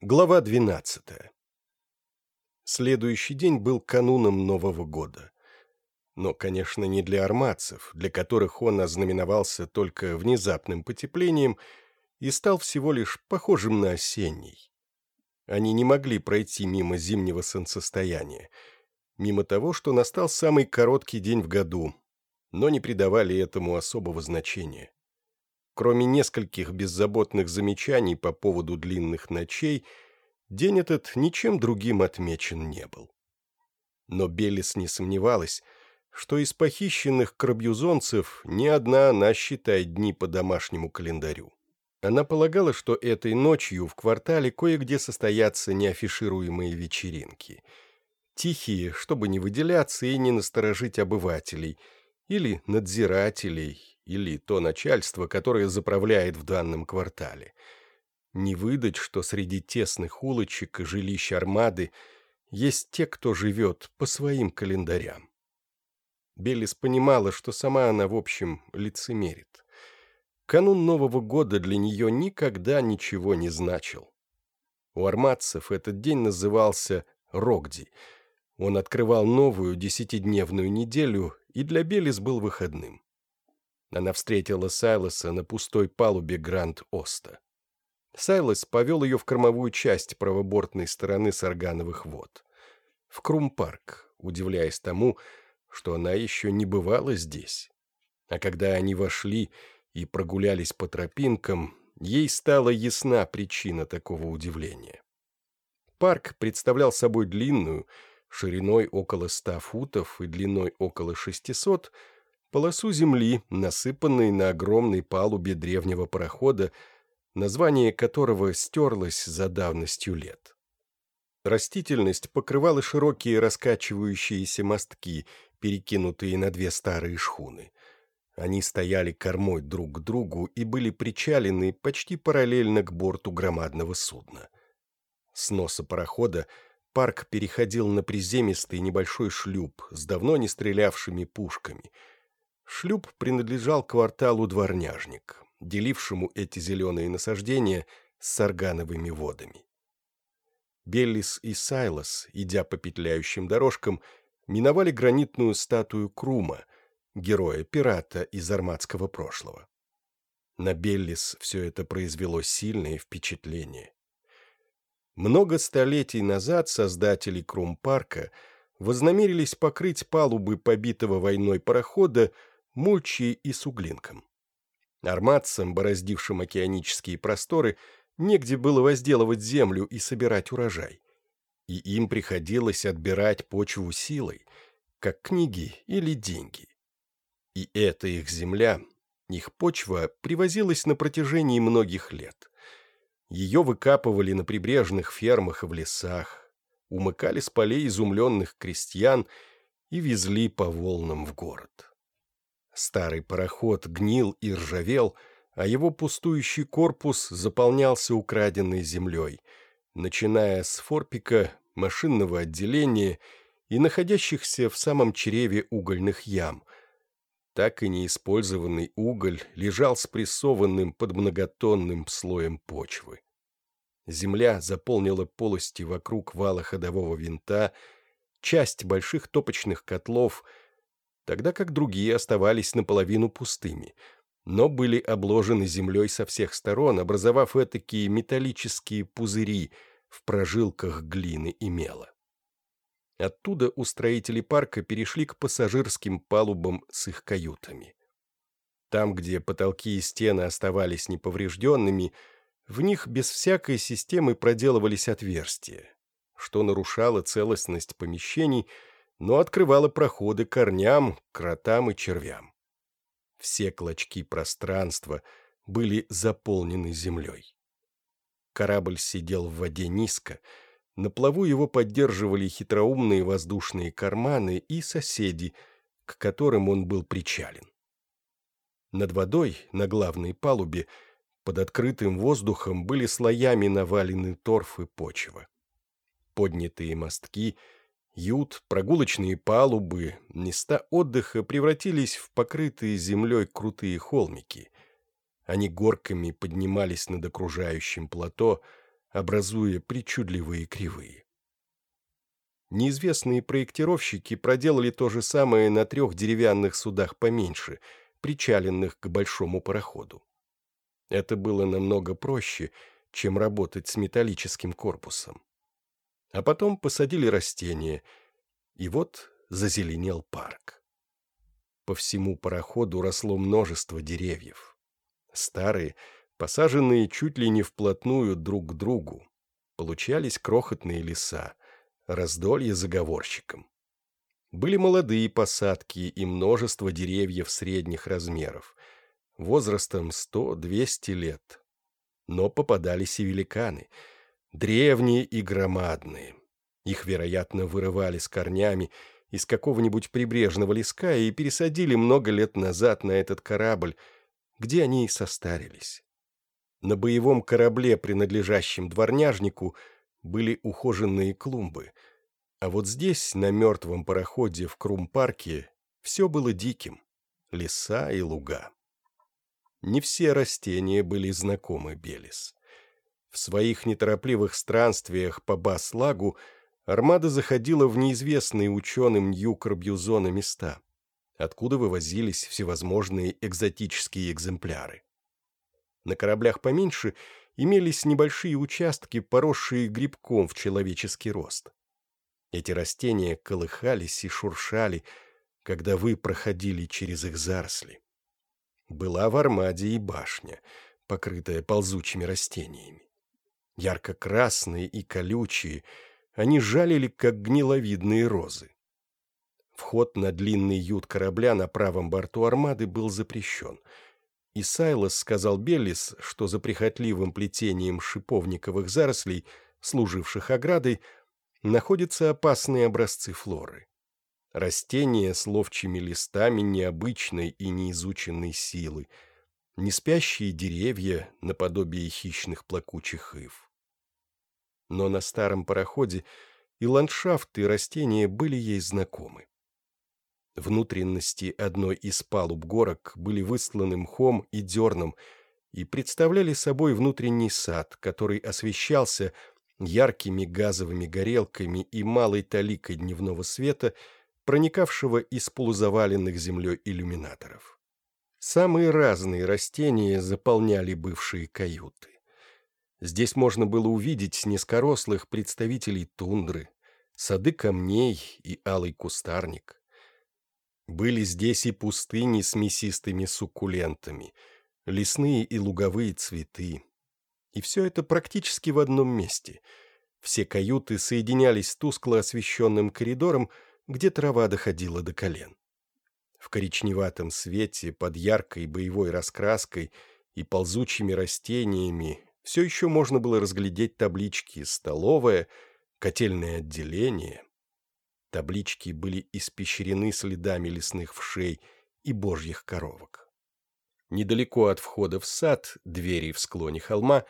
Глава 12 Следующий день был кануном Нового года. Но, конечно, не для армадцев, для которых он ознаменовался только внезапным потеплением и стал всего лишь похожим на осенний. Они не могли пройти мимо зимнего солнцестояния, мимо того, что настал самый короткий день в году, но не придавали этому особого значения. Кроме нескольких беззаботных замечаний по поводу длинных ночей, день этот ничем другим отмечен не был. Но Белис не сомневалась, что из похищенных крабьюзонцев ни одна она считает дни по домашнему календарю. Она полагала, что этой ночью в квартале кое-где состоятся неафишируемые вечеринки. Тихие, чтобы не выделяться и не насторожить обывателей, или надзирателей, или то начальство, которое заправляет в данном квартале. Не выдать, что среди тесных улочек и жилищ армады есть те, кто живет по своим календарям. Белис понимала, что сама она, в общем, лицемерит. Канун Нового года для нее никогда ничего не значил. У армадцев этот день назывался Рогди. Он открывал новую десятидневную неделю, и для Белис был выходным. Она встретила Сайлоса на пустой палубе Гранд-Оста. Сайлос повел ее в кормовую часть правобортной стороны Саргановых вод. В Крум-парк, удивляясь тому, что она еще не бывала здесь. А когда они вошли и прогулялись по тропинкам, ей стала ясна причина такого удивления. Парк представлял собой длинную, шириной около ста футов и длиной около шестисот, полосу земли, насыпанной на огромной палубе древнего парохода, название которого стерлось за давностью лет. Растительность покрывала широкие раскачивающиеся мостки, перекинутые на две старые шхуны. Они стояли кормой друг к другу и были причалены почти параллельно к борту громадного судна. С носа парохода парк переходил на приземистый небольшой шлюп с давно не стрелявшими пушками — Шлюп принадлежал кварталу Дворняжник, делившему эти зеленые насаждения с саргановыми водами. Беллис и Сайлос, идя по петляющим дорожкам, миновали гранитную статую Крума, героя-пирата из армадского прошлого. На Беллис все это произвело сильное впечатление. Много столетий назад создатели Крум-парка вознамерились покрыть палубы побитого войной парохода мульчи и суглинком. Армадцам, бороздившим океанические просторы, негде было возделывать землю и собирать урожай. И им приходилось отбирать почву силой, как книги или деньги. И эта их земля, их почва привозилась на протяжении многих лет. Ее выкапывали на прибрежных фермах и в лесах, умыкали с полей изумленных крестьян и везли по волнам в город. Старый пароход гнил и ржавел, а его пустующий корпус заполнялся украденной землей, начиная с форпика, машинного отделения и находящихся в самом чреве угольных ям. Так и неиспользованный уголь лежал спрессованным под многотонным слоем почвы. Земля заполнила полости вокруг вала ходового винта, часть больших топочных котлов — тогда как другие оставались наполовину пустыми, но были обложены землей со всех сторон, образовав этакие металлические пузыри в прожилках глины и мела. Оттуда устроители парка перешли к пассажирским палубам с их каютами. Там, где потолки и стены оставались неповрежденными, в них без всякой системы проделывались отверстия, что нарушало целостность помещений – но открывала проходы корням, кротам и червям. Все клочки пространства были заполнены землей. Корабль сидел в воде низко, на плаву его поддерживали хитроумные воздушные карманы и соседи, к которым он был причален. Над водой, на главной палубе, под открытым воздухом были слоями навалены торф и почва. Поднятые мостки — Ют, прогулочные палубы, места отдыха превратились в покрытые землей крутые холмики. Они горками поднимались над окружающим плато, образуя причудливые кривые. Неизвестные проектировщики проделали то же самое на трех деревянных судах поменьше, причаленных к большому пароходу. Это было намного проще, чем работать с металлическим корпусом. А потом посадили растения, и вот зазеленел парк. По всему пароходу росло множество деревьев. Старые, посаженные чуть ли не вплотную друг к другу. Получались крохотные леса, раздолье заговорщикам. Были молодые посадки и множество деревьев средних размеров, возрастом 100-200 лет. Но попадались и великаны, древние и громадные. Их, вероятно, вырывали с корнями из какого-нибудь прибрежного леска и пересадили много лет назад на этот корабль, где они и состарились. На боевом корабле, принадлежащем дворняжнику, были ухоженные клумбы, а вот здесь, на мертвом пароходе в Крум-парке, все было диким — леса и луга. Не все растения были знакомы Белис. В своих неторопливых странствиях по Бас-Лагу армада заходила в неизвестные ученым Нью-Карбьюзона места, откуда вывозились всевозможные экзотические экземпляры. На кораблях поменьше имелись небольшие участки, поросшие грибком в человеческий рост. Эти растения колыхались и шуршали, когда вы проходили через их заросли. Была в Армаде и башня, покрытая ползучими растениями. Ярко-красные и колючие — они жалили, как гниловидные розы. Вход на длинный ют корабля на правом борту армады был запрещен. И Сайлос сказал Беллис, что за прихотливым плетением шиповниковых зарослей, служивших оградой, находятся опасные образцы флоры. Растения с ловчими листами необычной и неизученной силы, неспящие деревья наподобие хищных плакучих ив но на старом пароходе и ландшафт, и растения были ей знакомы. Внутренности одной из палуб горок были высланы мхом и дерном и представляли собой внутренний сад, который освещался яркими газовыми горелками и малой таликой дневного света, проникавшего из полузаваленных землей иллюминаторов. Самые разные растения заполняли бывшие каюты. Здесь можно было увидеть низкорослых представителей тундры, сады камней и алый кустарник. Были здесь и пустыни с мясистыми суккулентами, лесные и луговые цветы. И все это практически в одном месте. Все каюты соединялись с тускло освещенным коридором, где трава доходила до колен. В коричневатом свете, под яркой боевой раскраской и ползучими растениями все еще можно было разглядеть таблички «Столовая», «Котельное отделение». Таблички были испещрены следами лесных вшей и божьих коровок. Недалеко от входа в сад, двери в склоне холма,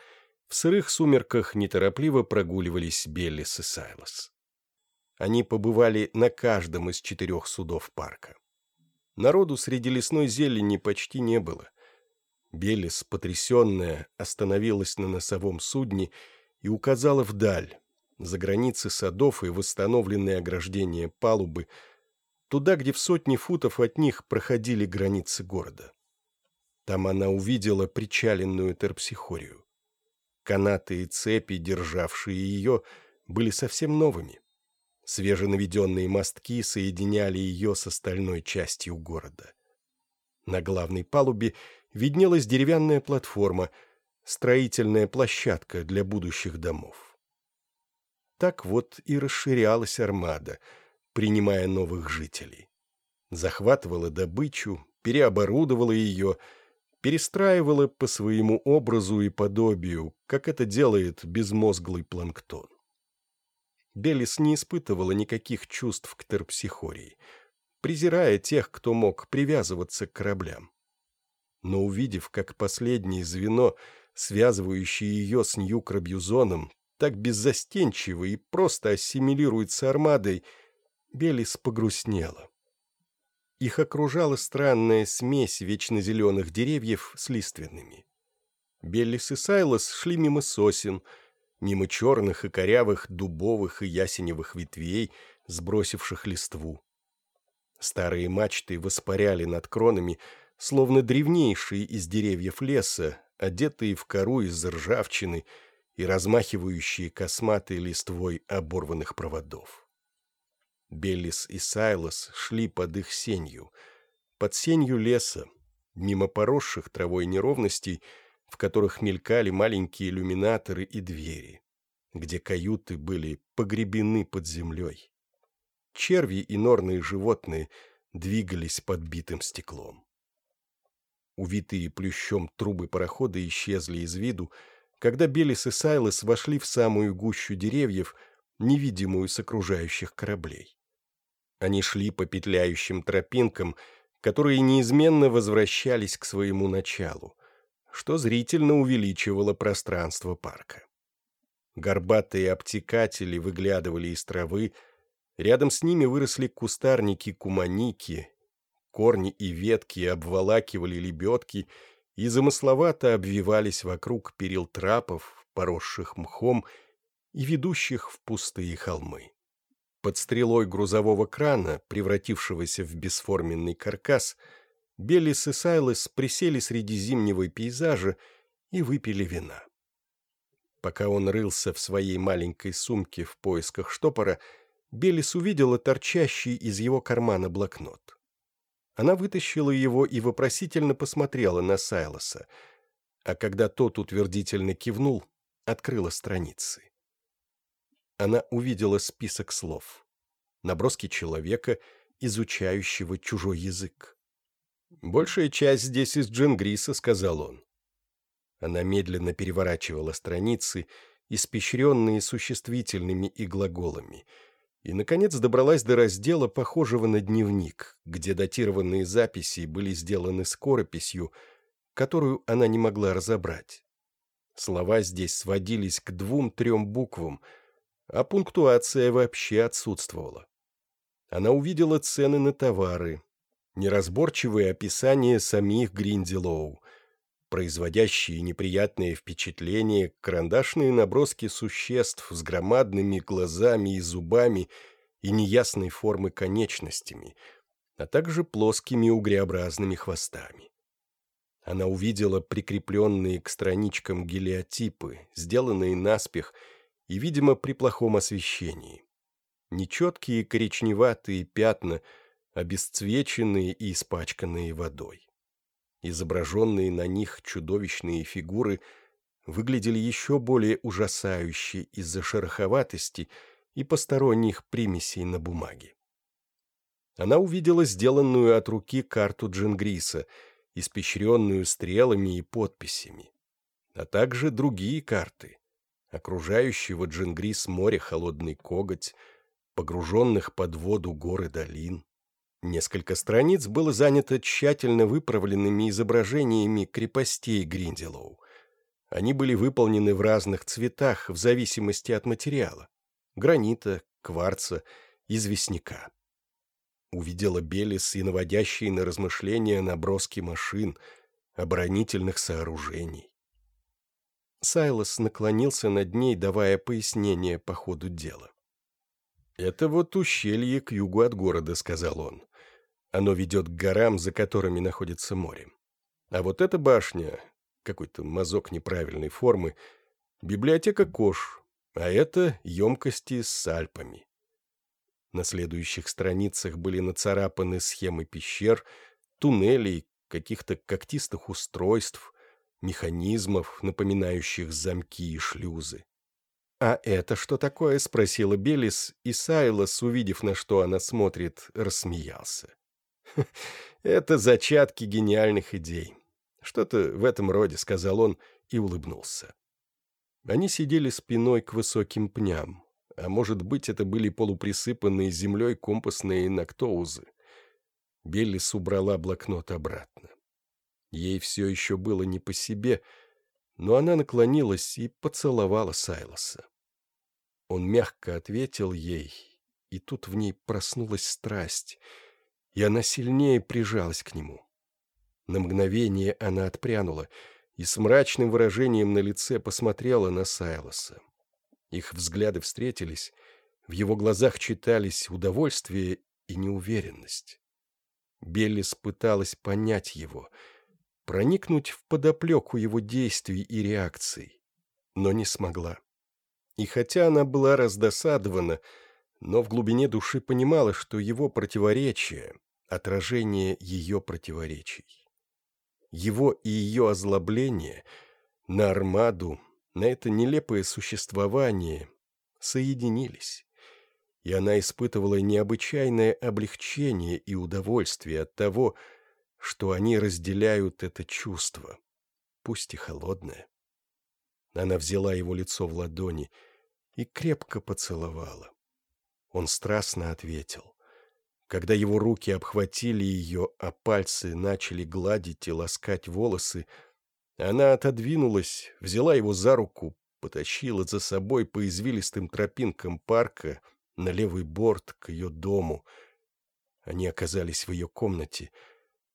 в сырых сумерках неторопливо прогуливались Беллис и Сайлос. Они побывали на каждом из четырех судов парка. Народу среди лесной зелени почти не было. Белис, потрясенная, остановилась на носовом судне и указала вдаль, за границы садов и восстановленные ограждения палубы, туда, где в сотни футов от них проходили границы города. Там она увидела причаленную терпсихорию. Канаты и цепи, державшие ее, были совсем новыми. Свеженаведенные мостки соединяли ее с остальной частью города. На главной палубе виднелась деревянная платформа, строительная площадка для будущих домов. Так вот и расширялась армада, принимая новых жителей. Захватывала добычу, переоборудовала ее, перестраивала по своему образу и подобию, как это делает безмозглый планктон. Белис не испытывала никаких чувств к терпсихории, презирая тех, кто мог привязываться к кораблям но увидев, как последнее звено, связывающее ее с Нью-Крабьюзоном, так беззастенчиво и просто ассимилирует с армадой, Белис погрустнела. Их окружала странная смесь вечно зеленых деревьев с лиственными. Беллис и Сайлос шли мимо сосен, мимо черных и корявых дубовых и ясеневых ветвей, сбросивших листву. Старые мачты воспаряли над кронами, словно древнейшие из деревьев леса, одетые в кору из ржавчины и размахивающие косматой листвой оборванных проводов. Беллис и Сайлос шли под их сенью, под сенью леса, мимо поросших травой неровностей, в которых мелькали маленькие иллюминаторы и двери, где каюты были погребены под землей. Черви и норные животные двигались под битым стеклом. Увитые плющом трубы парохода исчезли из виду, когда Белис и Сайлос вошли в самую гущу деревьев, невидимую с окружающих кораблей. Они шли по петляющим тропинкам, которые неизменно возвращались к своему началу, что зрительно увеличивало пространство парка. Горбатые обтекатели выглядывали из травы, рядом с ними выросли кустарники куманики, корни и ветки обволакивали лебедки и замысловато обвивались вокруг перил трапов, поросших мхом и ведущих в пустые холмы. Под стрелой грузового крана, превратившегося в бесформенный каркас, Беллис и Сайлос присели среди зимнего пейзажа и выпили вина. Пока он рылся в своей маленькой сумке в поисках штопора, Беллис увидела торчащий из его кармана блокнот. Она вытащила его и вопросительно посмотрела на Сайлоса, а когда тот утвердительно кивнул, открыла страницы она увидела список слов. Наброски человека, изучающего чужой язык. «Большая часть здесь из Джингриса», — сказал он. Она медленно переворачивала страницы, испещренные существительными и глаголами, и, наконец, добралась до раздела, похожего на дневник, где датированные записи были сделаны скорописью, которую она не могла разобрать. Слова здесь сводились к двум-трем буквам — а пунктуация вообще отсутствовала. Она увидела цены на товары, неразборчивые описания самих Гринделоу, производящие неприятные впечатления карандашные наброски существ с громадными глазами и зубами и неясной формы конечностями, а также плоскими угреобразными хвостами. Она увидела прикрепленные к страничкам гелиотипы, сделанные наспех и, видимо, при плохом освещении. Нечеткие коричневатые пятна, обесцвеченные и испачканные водой. Изображенные на них чудовищные фигуры выглядели еще более ужасающе из-за шероховатости и посторонних примесей на бумаге. Она увидела сделанную от руки карту Джингриса, испещренную стрелами и подписями, а также другие карты, окружающего Джингрис море холодный коготь, погруженных под воду горы долин. Несколько страниц было занято тщательно выправленными изображениями крепостей Гринделоу. Они были выполнены в разных цветах в зависимости от материала — гранита, кварца, известняка. Увидела Белис и наводящие на размышления наброски машин, оборонительных сооружений. Сайлос наклонился над ней, давая пояснение по ходу дела. «Это вот ущелье к югу от города», — сказал он. «Оно ведет к горам, за которыми находится море. А вот эта башня, какой-то мазок неправильной формы, библиотека Кош, а это емкости с Альпами». На следующих страницах были нацарапаны схемы пещер, туннелей, каких-то когтистых устройств — механизмов, напоминающих замки и шлюзы. «А это что такое?» — спросила Белис, и Сайлос, увидев, на что она смотрит, рассмеялся. «Это зачатки гениальных идей. Что-то в этом роде», — сказал он и улыбнулся. Они сидели спиной к высоким пням, а может быть, это были полуприсыпанные землей компасные нактоузы. Беллис убрала блокнот обратно. Ей все еще было не по себе, но она наклонилась и поцеловала Сайлоса. Он мягко ответил ей, и тут в ней проснулась страсть, и она сильнее прижалась к нему. На мгновение она отпрянула и с мрачным выражением на лице посмотрела на Сайлоса. Их взгляды встретились, в его глазах читались удовольствие и неуверенность. Беллис пыталась понять его, проникнуть в подоплеку его действий и реакций, но не смогла. И хотя она была раздосадована, но в глубине души понимала, что его противоречие — отражение ее противоречий. Его и ее озлобление на армаду, на это нелепое существование соединились и она испытывала необычайное облегчение и удовольствие от того, что они разделяют это чувство, пусть и холодное. Она взяла его лицо в ладони и крепко поцеловала. Он страстно ответил. Когда его руки обхватили ее, а пальцы начали гладить и ласкать волосы, она отодвинулась, взяла его за руку, потащила за собой по извилистым тропинкам парка — на левый борт к ее дому. Они оказались в ее комнате,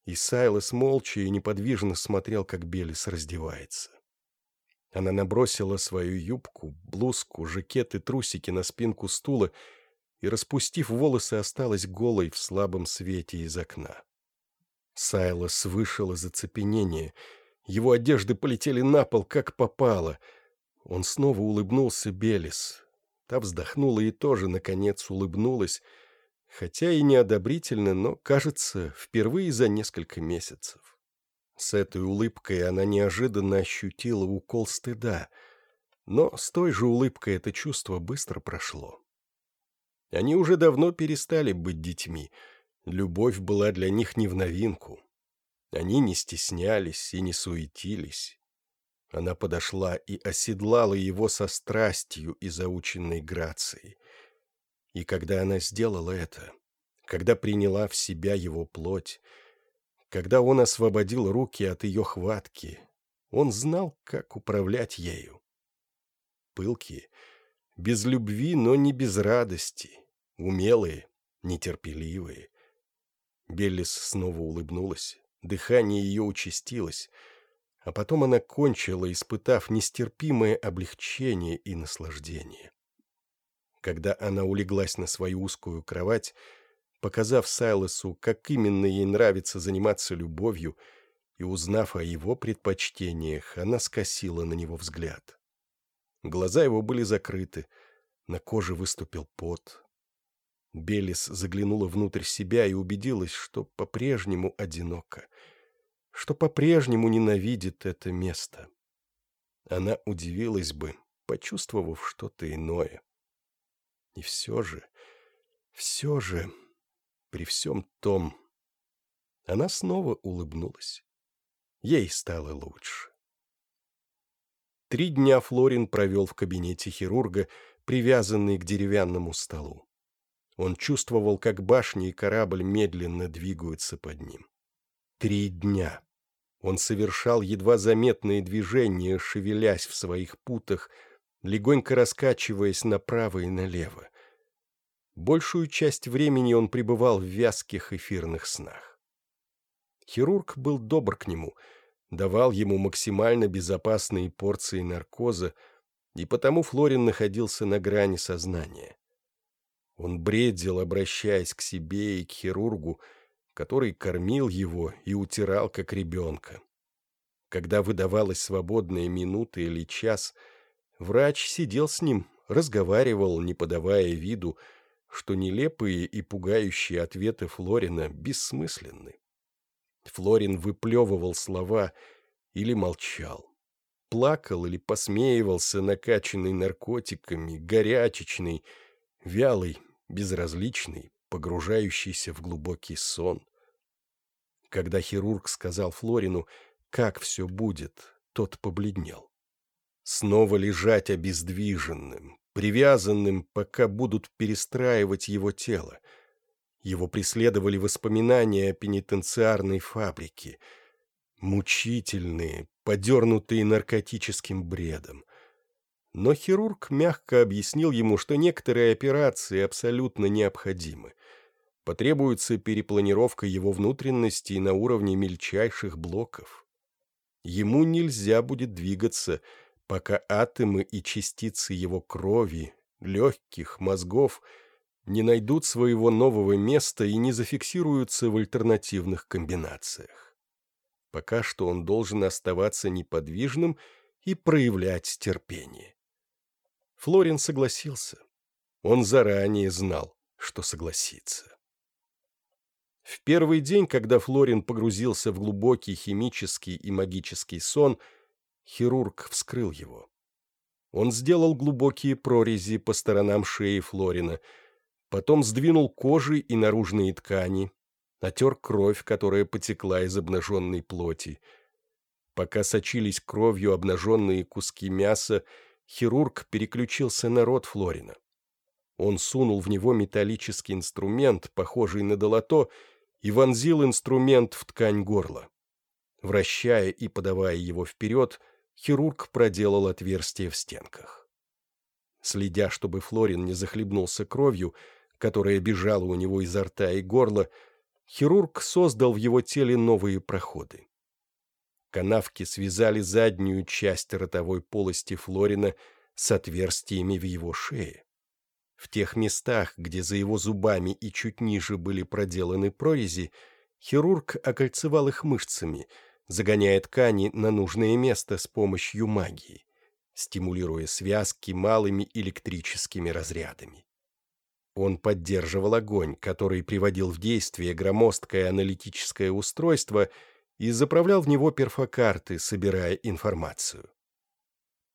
и Сайлос молча и неподвижно смотрел, как Белис раздевается. Она набросила свою юбку, блузку, жакет и трусики на спинку стула и, распустив волосы, осталась голой в слабом свете из окна. Сайлос вышел из оцепенения. Его одежды полетели на пол, как попало. Он снова улыбнулся Белис, Та вздохнула и тоже, наконец, улыбнулась, хотя и неодобрительно, но, кажется, впервые за несколько месяцев. С этой улыбкой она неожиданно ощутила укол стыда, но с той же улыбкой это чувство быстро прошло. Они уже давно перестали быть детьми, любовь была для них не в новинку. Они не стеснялись и не суетились, она подошла и оседлала его со страстью и заученной грацией. И когда она сделала это, когда приняла в себя его плоть, когда он освободил руки от ее хватки, он знал, как управлять ею. Пылкие, без любви, но не без радости, умелые, нетерпеливые. Беллис снова улыбнулась, дыхание ее участилось — а потом она кончила, испытав нестерпимое облегчение и наслаждение. Когда она улеглась на свою узкую кровать, показав Сайлосу, как именно ей нравится заниматься любовью, и узнав о его предпочтениях, она скосила на него взгляд. Глаза его были закрыты, на коже выступил пот. Белис заглянула внутрь себя и убедилась, что по-прежнему одинока — что по-прежнему ненавидит это место. Она удивилась бы, почувствовав что-то иное. И все же, все же, при всем том, она снова улыбнулась. Ей стало лучше. Три дня Флорин провел в кабинете хирурга, привязанный к деревянному столу. Он чувствовал, как башня и корабль медленно двигаются под ним. Три дня. Он совершал едва заметные движения, шевелясь в своих путах, легонько раскачиваясь направо и налево. Большую часть времени он пребывал в вязких эфирных снах. Хирург был добр к нему, давал ему максимально безопасные порции наркоза, и потому Флорин находился на грани сознания. Он бредил, обращаясь к себе и к хирургу, который кормил его и утирал, как ребенка. Когда выдавалась свободная минута или час, врач сидел с ним, разговаривал, не подавая виду, что нелепые и пугающие ответы Флорина бессмысленны. Флорин выплевывал слова или молчал. Плакал или посмеивался, накачанный наркотиками, горячечный, вялый, безразличный, погружающийся в глубокий сон. Когда хирург сказал Флорину, как все будет, тот побледнел. Снова лежать обездвиженным, привязанным, пока будут перестраивать его тело. Его преследовали воспоминания о пенитенциарной фабрике, мучительные, подернутые наркотическим бредом. Но хирург мягко объяснил ему, что некоторые операции абсолютно необходимы. Потребуется перепланировка его внутренностей на уровне мельчайших блоков. Ему нельзя будет двигаться, пока атомы и частицы его крови, легких, мозгов не найдут своего нового места и не зафиксируются в альтернативных комбинациях. Пока что он должен оставаться неподвижным и проявлять терпение. Флорин согласился. Он заранее знал, что согласится. В первый день, когда Флорин погрузился в глубокий химический и магический сон, хирург вскрыл его. Он сделал глубокие прорези по сторонам шеи Флорина, потом сдвинул кожи и наружные ткани, натер кровь, которая потекла из обнаженной плоти. Пока сочились кровью обнаженные куски мяса, хирург переключился на рот Флорина. Он сунул в него металлический инструмент, похожий на долото, и вонзил инструмент в ткань горла. Вращая и подавая его вперед, хирург проделал отверстие в стенках. Следя, чтобы Флорин не захлебнулся кровью, которая бежала у него изо рта и горла, хирург создал в его теле новые проходы. Канавки связали заднюю часть ротовой полости Флорина с отверстиями в его шее. В тех местах, где за его зубами и чуть ниже были проделаны прорези, хирург окольцевал их мышцами, загоняя ткани на нужное место с помощью магии, стимулируя связки малыми электрическими разрядами. Он поддерживал огонь, который приводил в действие громоздкое аналитическое устройство и заправлял в него перфокарты, собирая информацию.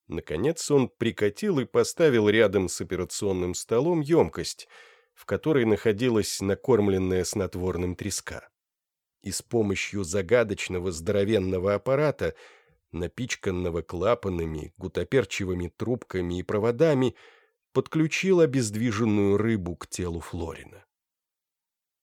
Наконец он прикатил и поставил рядом с операционным столом емкость, в которой находилась накормленная снотворным треска. И с помощью загадочного здоровенного аппарата, напичканного клапанами, гутоперчивыми трубками и проводами, подключил обездвиженную рыбу к телу Флорина.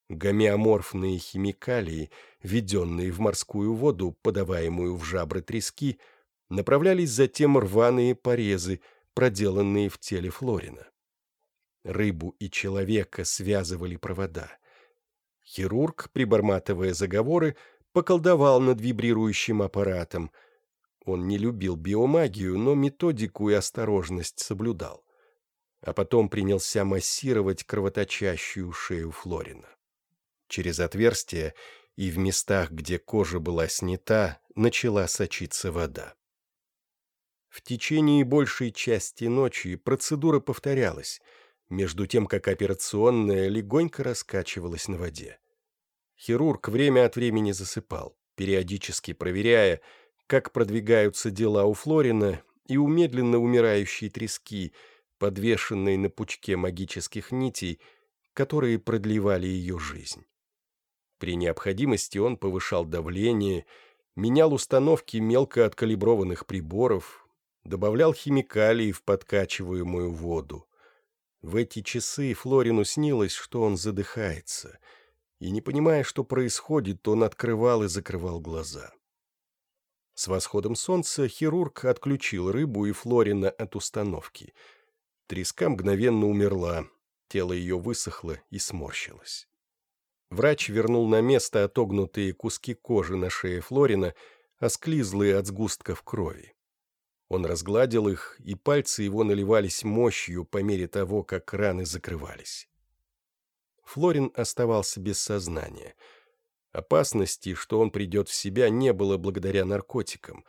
Гомеоморфные химикалии, введенные в морскую воду, подаваемую в жабры трески, — направлялись затем рваные порезы, проделанные в теле Флорина. Рыбу и человека связывали провода. Хирург, приборматывая заговоры, поколдовал над вибрирующим аппаратом. Он не любил биомагию, но методику и осторожность соблюдал. А потом принялся массировать кровоточащую шею Флорина. Через отверстие и в местах, где кожа была снята, начала сочиться вода. В течение большей части ночи процедура повторялась, между тем, как операционная легонько раскачивалась на воде. Хирург время от времени засыпал, периодически проверяя, как продвигаются дела у Флорина и у медленно умирающей трески, подвешенной на пучке магических нитей, которые продлевали ее жизнь. При необходимости он повышал давление, менял установки мелко откалиброванных приборов, добавлял химикалии в подкачиваемую воду. В эти часы Флорину снилось, что он задыхается, и, не понимая, что происходит, он открывал и закрывал глаза. С восходом солнца хирург отключил рыбу и Флорина от установки. Треска мгновенно умерла, тело ее высохло и сморщилось. Врач вернул на место отогнутые куски кожи на шее Флорина, осклизлые от сгустков крови. Он разгладил их, и пальцы его наливались мощью по мере того, как раны закрывались. Флорин оставался без сознания. Опасности, что он придет в себя, не было благодаря наркотикам.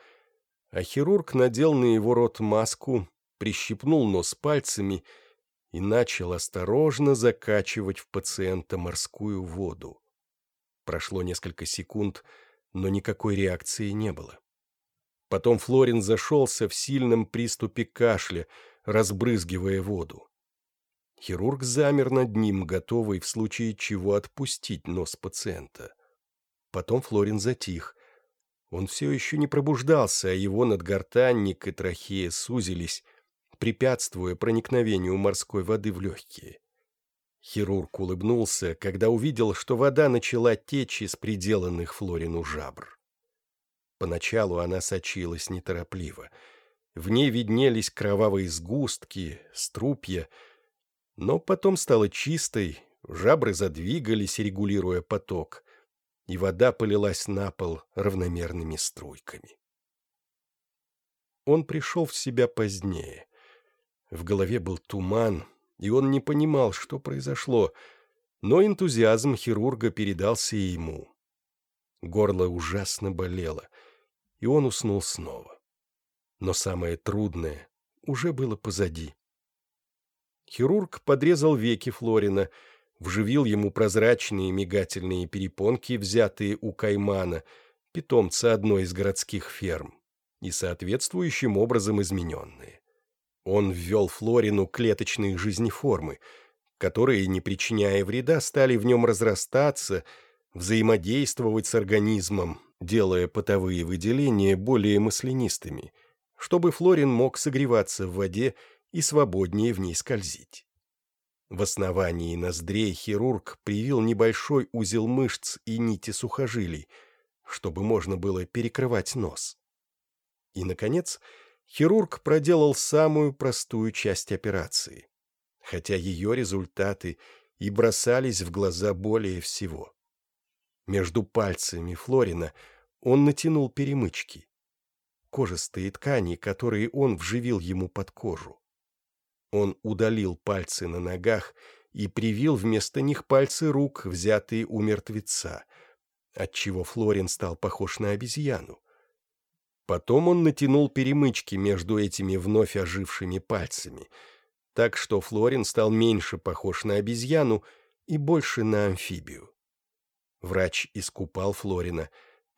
А хирург надел на его рот маску, прищипнул нос пальцами и начал осторожно закачивать в пациента морскую воду. Прошло несколько секунд, но никакой реакции не было. Потом Флорин зашелся в сильном приступе кашля, разбрызгивая воду. Хирург замер над ним, готовый в случае чего отпустить нос пациента. Потом Флорин затих. Он все еще не пробуждался, а его надгортанник и трахея сузились, препятствуя проникновению морской воды в легкие. Хирург улыбнулся, когда увидел, что вода начала течь из приделанных Флорину жабр. Поначалу она сочилась неторопливо. В ней виднелись кровавые сгустки, струпья, но потом стала чистой, жабры задвигались, регулируя поток, и вода полилась на пол равномерными струйками. он пришел в себя позднее. В голове был туман, и он не понимал, что произошло, но энтузиазм хирурга передался и ему. Горло ужасно болело, и он уснул снова. Но самое трудное уже было позади. Хирург подрезал веки Флорина, вживил ему прозрачные мигательные перепонки, взятые у каймана, питомца одной из городских ферм, и соответствующим образом измененные. Он ввел Флорину клеточные жизнеформы, которые, не причиняя вреда, стали в нем разрастаться, взаимодействовать с организмом, делая потовые выделения более маслянистыми, чтобы Флорин мог согреваться в воде и свободнее в ней скользить. В основании ноздрей хирург привил небольшой узел мышц и нити сухожилий, чтобы можно было перекрывать нос. И, наконец, хирург проделал самую простую часть операции, хотя ее результаты и бросались в глаза более всего. Между пальцами Флорина он натянул перемычки, кожистые ткани, которые он вживил ему под кожу. Он удалил пальцы на ногах и привил вместо них пальцы рук, взятые у мертвеца, отчего Флорин стал похож на обезьяну. Потом он натянул перемычки между этими вновь ожившими пальцами, так что Флорин стал меньше похож на обезьяну и больше на амфибию. Врач искупал Флорина,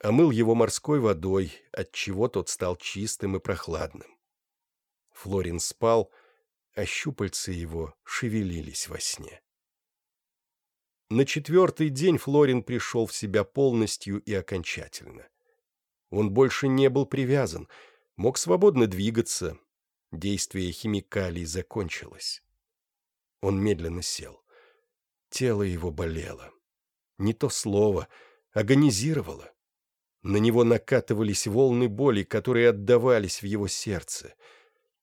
омыл его морской водой, отчего тот стал чистым и прохладным. Флорин спал, а щупальца его шевелились во сне. На четвертый день Флорин пришел в себя полностью и окончательно. Он больше не был привязан, мог свободно двигаться. Действие химикалий закончилось. Он медленно сел. Тело его болело. Не то слово, агонизировало. На него накатывались волны боли, которые отдавались в его сердце.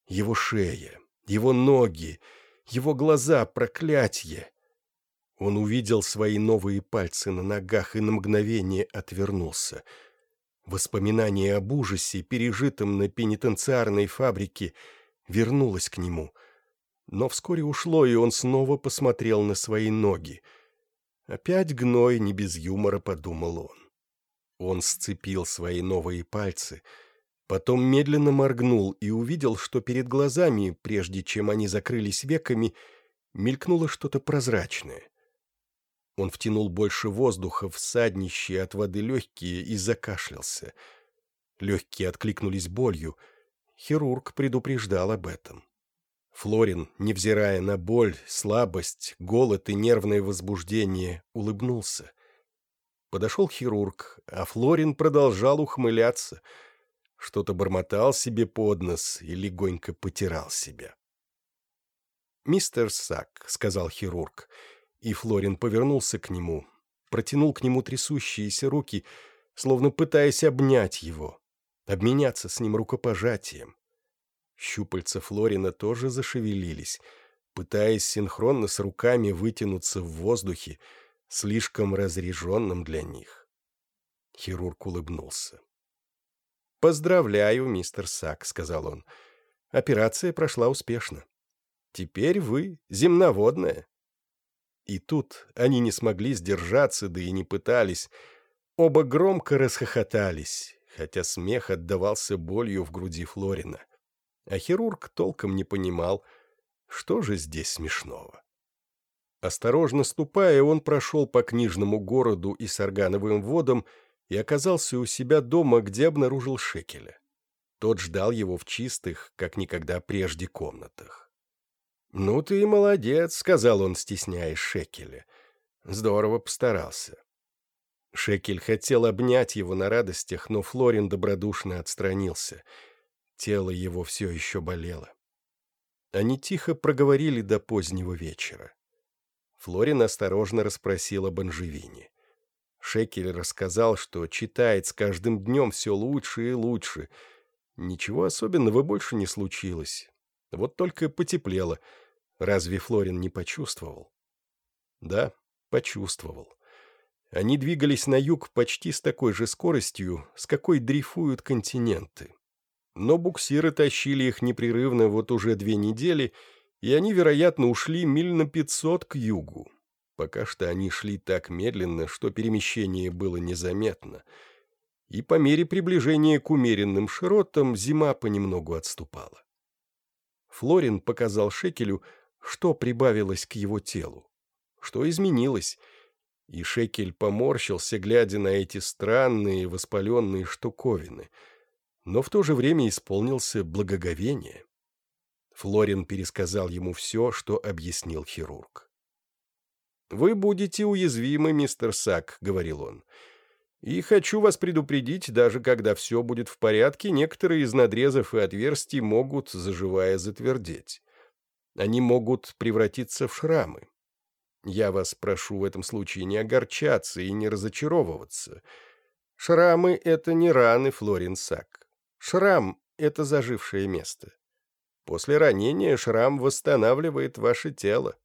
Его шея, его ноги, его глаза, проклятье. Он увидел свои новые пальцы на ногах и на мгновение отвернулся. Воспоминание об ужасе, пережитом на пенитенциарной фабрике, вернулось к нему. Но вскоре ушло, и он снова посмотрел на свои ноги. Опять гной, не без юмора, подумал он. Он сцепил свои новые пальцы — Потом медленно моргнул и увидел, что перед глазами, прежде чем они закрылись веками, мелькнуло что-то прозрачное. Он втянул больше воздуха в саднищие от воды легкие и закашлялся. Легкие откликнулись болью. Хирург предупреждал об этом. Флорин, невзирая на боль, слабость, голод и нервное возбуждение, улыбнулся. Подошел хирург, а Флорин продолжал ухмыляться — что-то бормотал себе под нос и легонько потирал себя. «Мистер Сак», — сказал хирург, и Флорин повернулся к нему, протянул к нему трясущиеся руки, словно пытаясь обнять его, обменяться с ним рукопожатием. Щупальца Флорина тоже зашевелились, пытаясь синхронно с руками вытянуться в воздухе, слишком разреженным для них. Хирург улыбнулся. «Поздравляю, мистер Сак», — сказал он. «Операция прошла успешно. Теперь вы земноводная». И тут они не смогли сдержаться, да и не пытались. Оба громко расхохотались, хотя смех отдавался болью в груди Флорина. А хирург толком не понимал, что же здесь смешного. Осторожно ступая, он прошел по книжному городу и с органовым водом, и оказался у себя дома, где обнаружил Шекеля. Тот ждал его в чистых, как никогда прежде, комнатах. «Ну ты и молодец», — сказал он, стесняясь Шекеля. Здорово постарался. Шекель хотел обнять его на радостях, но Флорин добродушно отстранился. Тело его все еще болело. Они тихо проговорили до позднего вечера. Флорин осторожно расспросил об Анжевине. Шекель рассказал, что читает с каждым днем все лучше и лучше. Ничего особенного больше не случилось. Вот только потеплело. Разве Флорин не почувствовал? Да, почувствовал. Они двигались на юг почти с такой же скоростью, с какой дрейфуют континенты. Но буксиры тащили их непрерывно вот уже две недели, и они, вероятно, ушли миль на пятьсот к югу. Пока что они шли так медленно, что перемещение было незаметно, и по мере приближения к умеренным широтам зима понемногу отступала. Флорин показал Шекелю, что прибавилось к его телу, что изменилось, и Шекель поморщился, глядя на эти странные воспаленные штуковины, но в то же время исполнился благоговение. Флорин пересказал ему все, что объяснил хирург. «Вы будете уязвимы, мистер Сак», — говорил он. «И хочу вас предупредить, даже когда все будет в порядке, некоторые из надрезов и отверстий могут, заживая, затвердеть. Они могут превратиться в шрамы. Я вас прошу в этом случае не огорчаться и не разочаровываться. Шрамы — это не раны, Флорин Сак. Шрам — это зажившее место. После ранения шрам восстанавливает ваше тело.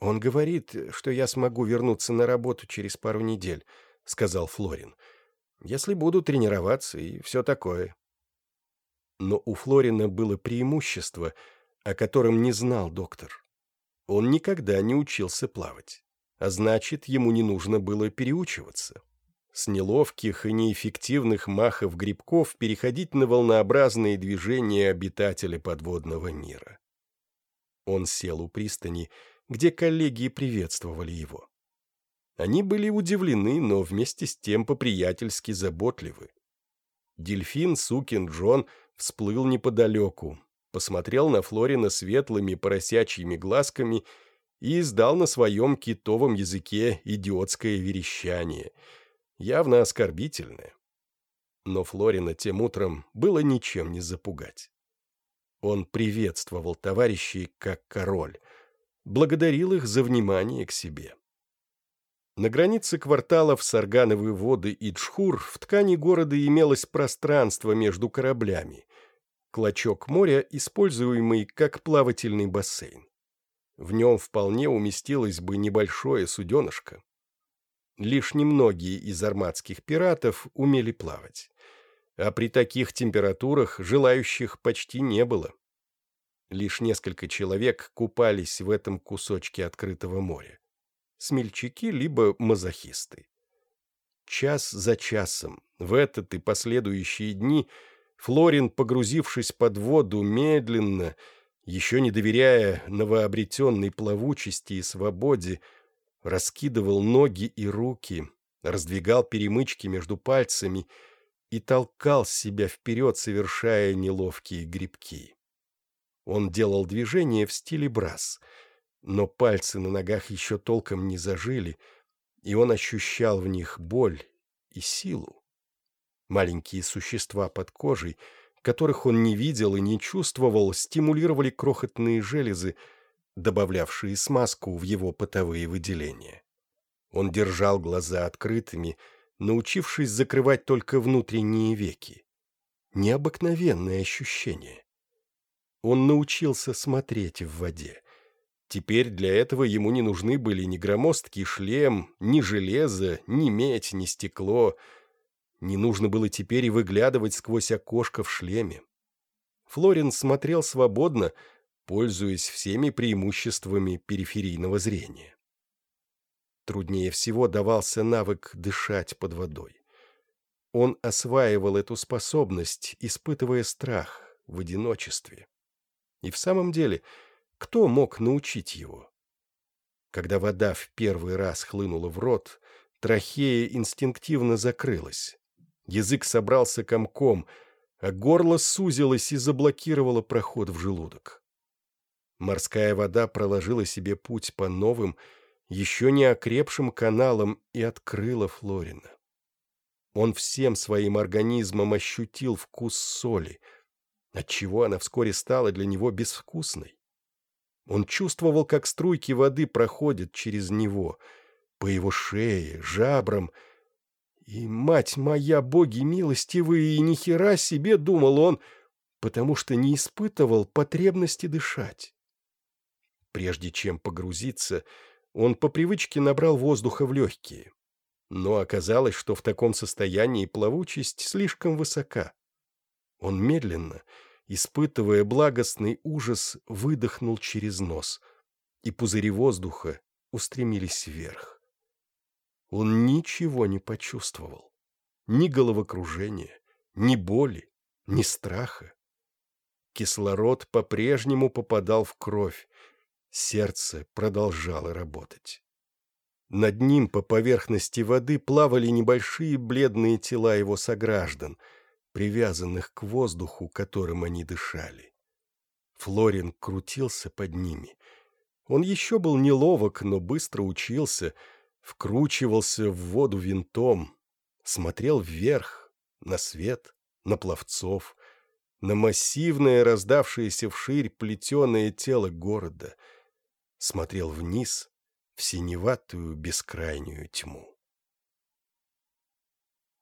«Он говорит, что я смогу вернуться на работу через пару недель», — сказал Флорин. «Если буду тренироваться и все такое». Но у Флорина было преимущество, о котором не знал доктор. Он никогда не учился плавать, а значит, ему не нужно было переучиваться. С неловких и неэффективных махов грибков переходить на волнообразные движения обитателя подводного мира. Он сел у пристани, где коллеги приветствовали его. Они были удивлены, но вместе с тем по-приятельски заботливы. Дельфин Сукин Джон всплыл неподалеку, посмотрел на Флорина светлыми поросячьими глазками и издал на своем китовом языке идиотское верещание, явно оскорбительное. Но Флорина тем утром было ничем не запугать. Он приветствовал товарищей как король, благодарил их за внимание к себе. На границе кварталов Саргановые воды и Джхур в ткани города имелось пространство между кораблями, клочок моря, используемый как плавательный бассейн. В нем вполне уместилось бы небольшое суденышко. Лишь немногие из армадских пиратов умели плавать, а при таких температурах желающих почти не было. Лишь несколько человек купались в этом кусочке открытого моря. Смельчаки либо мазохисты. Час за часом, в этот и последующие дни – Флорин, погрузившись под воду медленно, еще не доверяя новообретенной плавучести и свободе, раскидывал ноги и руки, раздвигал перемычки между пальцами и толкал себя вперед, совершая неловкие грибки. Он делал движения в стиле брас, но пальцы на ногах еще толком не зажили, и он ощущал в них боль и силу. Маленькие существа под кожей, которых он не видел и не чувствовал, стимулировали крохотные железы, добавлявшие смазку в его потовые выделения. Он держал глаза открытыми, научившись закрывать только внутренние веки. Необыкновенное ощущение. Он научился смотреть в воде. Теперь для этого ему не нужны были ни громоздкий шлем, ни железо, ни медь, ни стекло — не нужно было теперь и выглядывать сквозь окошко в шлеме. Флорин смотрел свободно, пользуясь всеми преимуществами периферийного зрения. Труднее всего давался навык дышать под водой. Он осваивал эту способность, испытывая страх в одиночестве. И в самом деле, кто мог научить его? Когда вода в первый раз хлынула в рот, трахея инстинктивно закрылась. Язык собрался комком, а горло сузилось и заблокировало проход в желудок. Морская вода проложила себе путь по новым, еще не окрепшим каналам и открыла Флорина. Он всем своим организмом ощутил вкус соли, отчего она вскоре стала для него безвкусной. Он чувствовал, как струйки воды проходят через него, по его шее, жабрам — и, мать моя, боги милостивые, и ни хера себе, думал он, потому что не испытывал потребности дышать. Прежде чем погрузиться, он по привычке набрал воздуха в легкие. Но оказалось, что в таком состоянии плавучесть слишком высока. Он медленно, испытывая благостный ужас, выдохнул через нос, и пузыри воздуха устремились вверх. Он ничего не почувствовал. Ни головокружения, ни боли, ни страха. Кислород по-прежнему попадал в кровь, сердце продолжало работать. Над ним по поверхности воды плавали небольшие бледные тела его сограждан, привязанных к воздуху, которым они дышали. Флорин крутился под ними. Он еще был неловок, но быстро учился, вкручивался в воду винтом, смотрел вверх, на свет, на пловцов, на массивное, раздавшееся вширь плетеное тело города, смотрел вниз в синеватую бескрайнюю тьму.